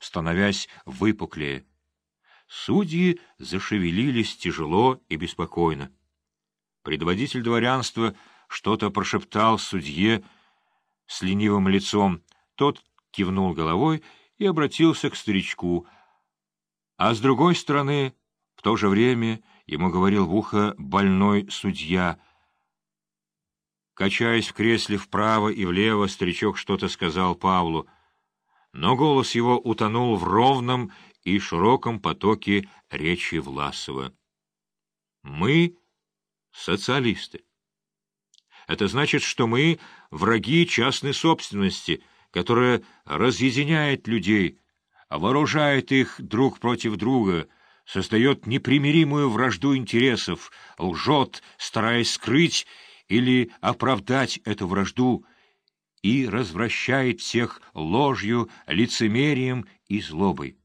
становясь выпуклее. Судьи зашевелились тяжело и беспокойно. Предводитель дворянства что-то прошептал судье с ленивым лицом. Тот кивнул головой и обратился к старичку. А с другой стороны, в то же время ему говорил в ухо больной судья. Качаясь в кресле вправо и влево, старичок что-то сказал Павлу, но голос его утонул в ровном и широком потоке речи Власова. «Мы — социалисты. Это значит, что мы — враги частной собственности, которая разъединяет людей, вооружает их друг против друга, создает непримиримую вражду интересов, лжет, стараясь скрыть или оправдать эту вражду, и развращает всех ложью, лицемерием и злобой.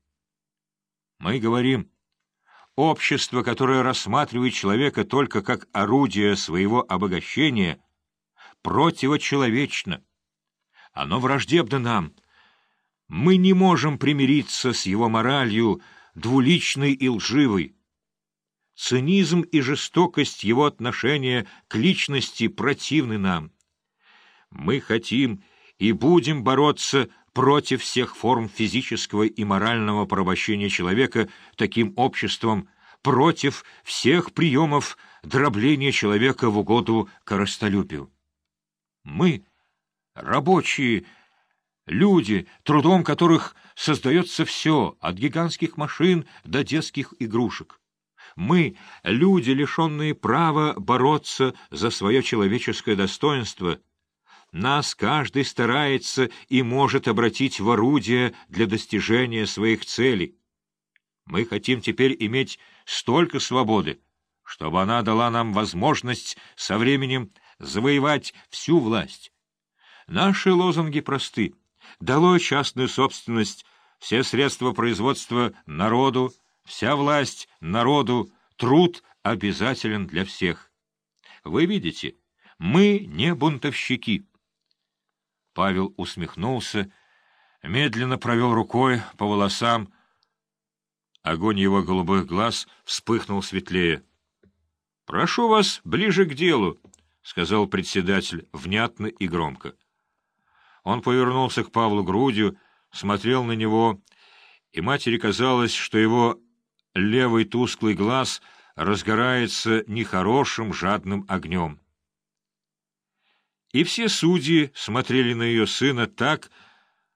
Мы говорим, общество, которое рассматривает человека только как орудие своего обогащения, противочеловечно. Оно враждебно нам. Мы не можем примириться с его моралью, двуличной и лживой. Цинизм и жестокость его отношения к личности противны нам. Мы хотим и будем бороться против всех форм физического и морального порабощения человека таким обществом, против всех приемов дробления человека в угоду коростолюбию. Мы, рабочие, люди, трудом которых создается все, от гигантских машин до детских игрушек. Мы, люди, лишенные права бороться за свое человеческое достоинство — нас каждый старается и может обратить в орудие для достижения своих целей. Мы хотим теперь иметь столько свободы, чтобы она дала нам возможность со временем завоевать всю власть. Наши лозунги просты. Долой частную собственность, все средства производства народу, вся власть народу, труд обязателен для всех. Вы видите, мы не бунтовщики. Павел усмехнулся, медленно провел рукой по волосам. Огонь его голубых глаз вспыхнул светлее. — Прошу вас ближе к делу, — сказал председатель внятно и громко. Он повернулся к Павлу грудью, смотрел на него, и матери казалось, что его левый тусклый глаз разгорается нехорошим жадным огнем. И все судьи смотрели на ее сына так,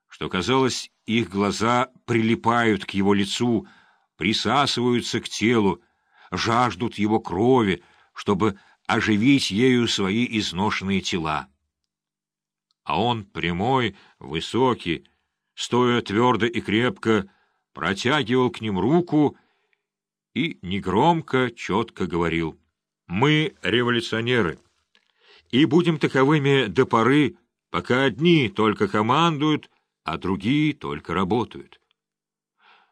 что, казалось, их глаза прилипают к его лицу, присасываются к телу, жаждут его крови, чтобы оживить ею свои изношенные тела. А он, прямой, высокий, стоя твердо и крепко, протягивал к ним руку и негромко, четко говорил «Мы революционеры» и будем таковыми до поры, пока одни только командуют, а другие только работают.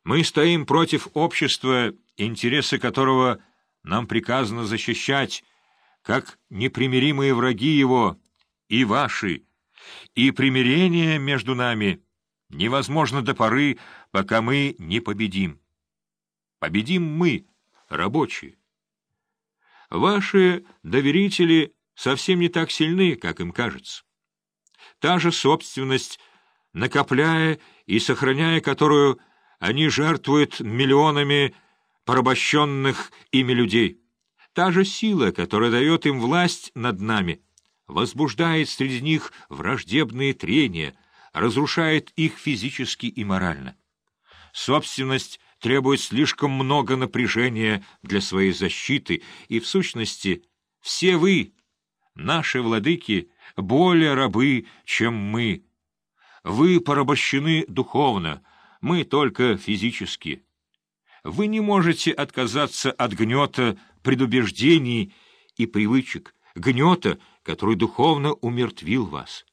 Мы стоим против общества, интересы которого нам приказано защищать, как непримиримые враги его, и ваши, и примирение между нами невозможно до поры, пока мы не победим. Победим мы, рабочие. Ваши доверители совсем не так сильны, как им кажется. Та же собственность, накопляя и сохраняя которую они жертвуют миллионами порабощенных ими людей. Та же сила, которая дает им власть над нами, возбуждает среди них враждебные трения, разрушает их физически и морально. Собственность требует слишком много напряжения для своей защиты, и, в сущности, все вы, Наши владыки более рабы, чем мы. Вы порабощены духовно, мы только физически. Вы не можете отказаться от гнета предубеждений и привычек, гнета, который духовно умертвил вас.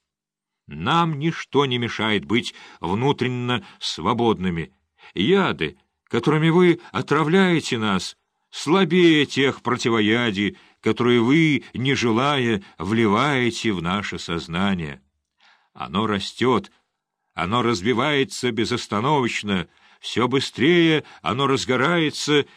Нам ничто не мешает быть внутренно свободными. Яды, которыми вы отравляете нас, слабее тех противоядий, которые вы, не желая, вливаете в наше сознание. Оно растет, Оно разбивается безостановочно, все быстрее оно разгорается